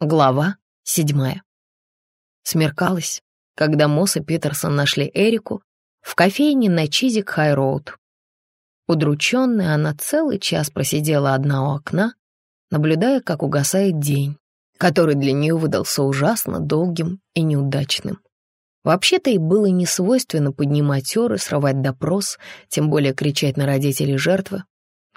Глава седьмая. Смеркалось, когда Мосс и Питерсон нашли Эрику в кофейне на Чизик Хай-Роуд. Удрученная, она целый час просидела одна у окна, наблюдая, как угасает день, который для нее выдался ужасно долгим и неудачным. Вообще-то и было не свойственно поднимать ссоры, срывать допрос, тем более кричать на родителей жертвы.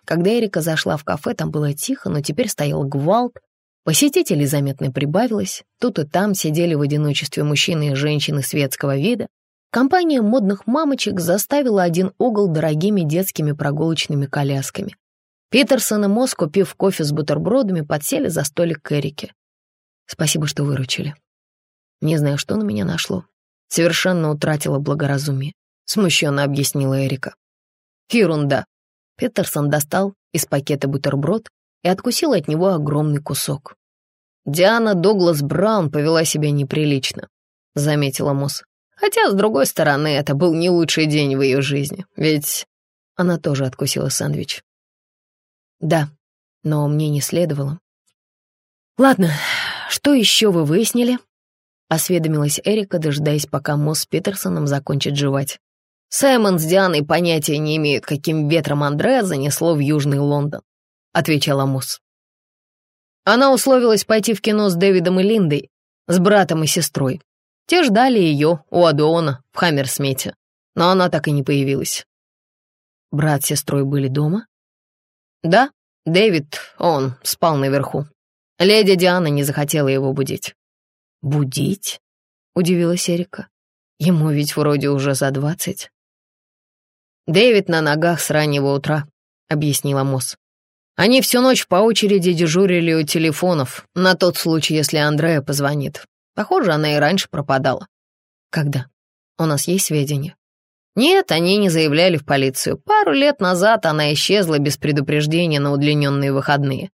Когда Эрика зашла в кафе, там было тихо, но теперь стоял гвалт, Посетителей заметно прибавилось, тут и там сидели в одиночестве мужчины и женщины светского вида. Компания модных мамочек заставила один угол дорогими детскими прогулочными колясками. Питерсон и Мосс, купив кофе с бутербродами, подсели за столик к Эрике. «Спасибо, что выручили. Не знаю, что на меня нашло. Совершенно утратила благоразумие», — смущенно объяснила Эрика. «Ерунда». Питерсон достал из пакета бутерброд и откусил от него огромный кусок. «Диана Дуглас Браун повела себя неприлично», — заметила Мосс. «Хотя, с другой стороны, это был не лучший день в ее жизни, ведь...» Она тоже откусила сэндвич. «Да, но мне не следовало». «Ладно, что еще вы выяснили?» — осведомилась Эрика, дожидаясь, пока Мосс с Питерсоном закончит жевать. «Саймон с Дианой понятия не имеют, каким ветром Андреа занесло в Южный Лондон отвечала Мосс. Она условилась пойти в кино с Дэвидом и Линдой, с братом и сестрой. Те ждали ее у Адуона в Хаммерсмете, но она так и не появилась. Брат с сестрой были дома? Да, Дэвид, он спал наверху. Леди Диана не захотела его будить. «Будить?» — удивилась Эрика. «Ему ведь вроде уже за двадцать». «Дэвид на ногах с раннего утра», — объяснила Мосс. Они всю ночь по очереди дежурили у телефонов, на тот случай, если Андрея позвонит. Похоже, она и раньше пропадала. Когда? У нас есть сведения? Нет, они не заявляли в полицию. Пару лет назад она исчезла без предупреждения на удлиненные выходные.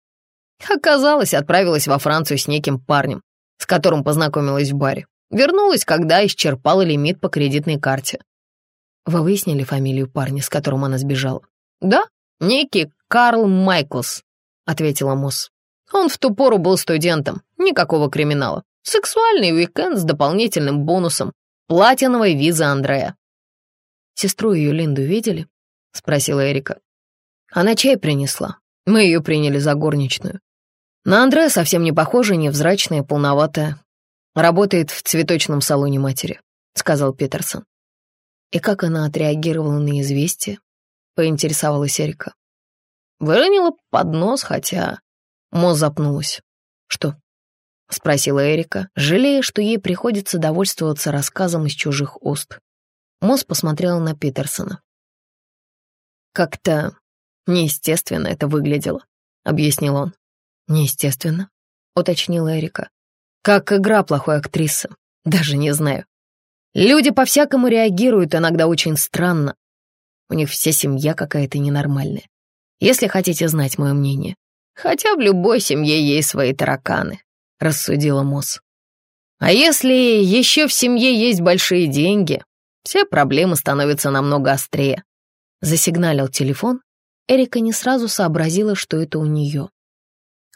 Оказалось, отправилась во Францию с неким парнем, с которым познакомилась в баре. Вернулась, когда исчерпала лимит по кредитной карте. Вы выяснили фамилию парня, с которым она сбежала? Да, некий Карл Майклс», — ответила Мосс. «Он в ту пору был студентом, никакого криминала. Сексуальный уикенд с дополнительным бонусом. Платиновая виза Андрея». «Сестру ее Линду видели?» — спросила Эрика. «Она чай принесла. Мы ее приняли за горничную. На Андрея совсем не похожа, невзрачная, полноватая. Работает в цветочном салоне матери», — сказал Питерсон. «И как она отреагировала на известие?» — поинтересовалась Эрика. Выронила под нос, хотя... Мо запнулась. «Что?» — спросила Эрика, жалея, что ей приходится довольствоваться рассказом из чужих уст. Мосс посмотрела на Питерсона. «Как-то неестественно это выглядело», — объяснил он. «Неестественно», — уточнила Эрика. «Как игра плохой актрисы. Даже не знаю. Люди по-всякому реагируют, иногда очень странно. У них вся семья какая-то ненормальная если хотите знать мое мнение. Хотя в любой семье есть свои тараканы», — рассудила Мосс. «А если еще в семье есть большие деньги, все проблемы становятся намного острее». Засигналил телефон. Эрика не сразу сообразила, что это у нее.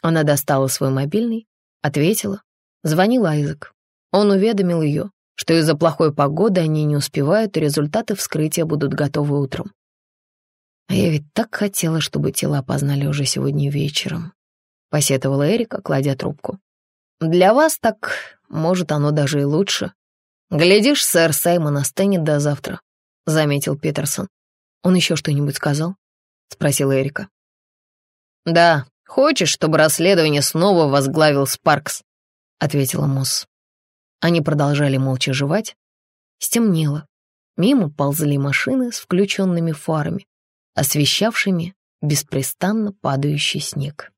Она достала свой мобильный, ответила. Звонил Айзек. Он уведомил ее, что из-за плохой погоды они не успевают, и результаты вскрытия будут готовы утром. А я ведь так хотела, чтобы тела познали уже сегодня вечером. Посетовала Эрика, кладя трубку. Для вас так, может, оно даже и лучше. Глядишь, сэр Саймон остынет до завтра, заметил Питерсон. Он еще что-нибудь сказал? Спросила Эрика. Да, хочешь, чтобы расследование снова возглавил Спаркс? Ответила Мосс. Они продолжали молча жевать. Стемнело. Мимо ползли машины с включенными фарами освещавшими беспрестанно падающий снег.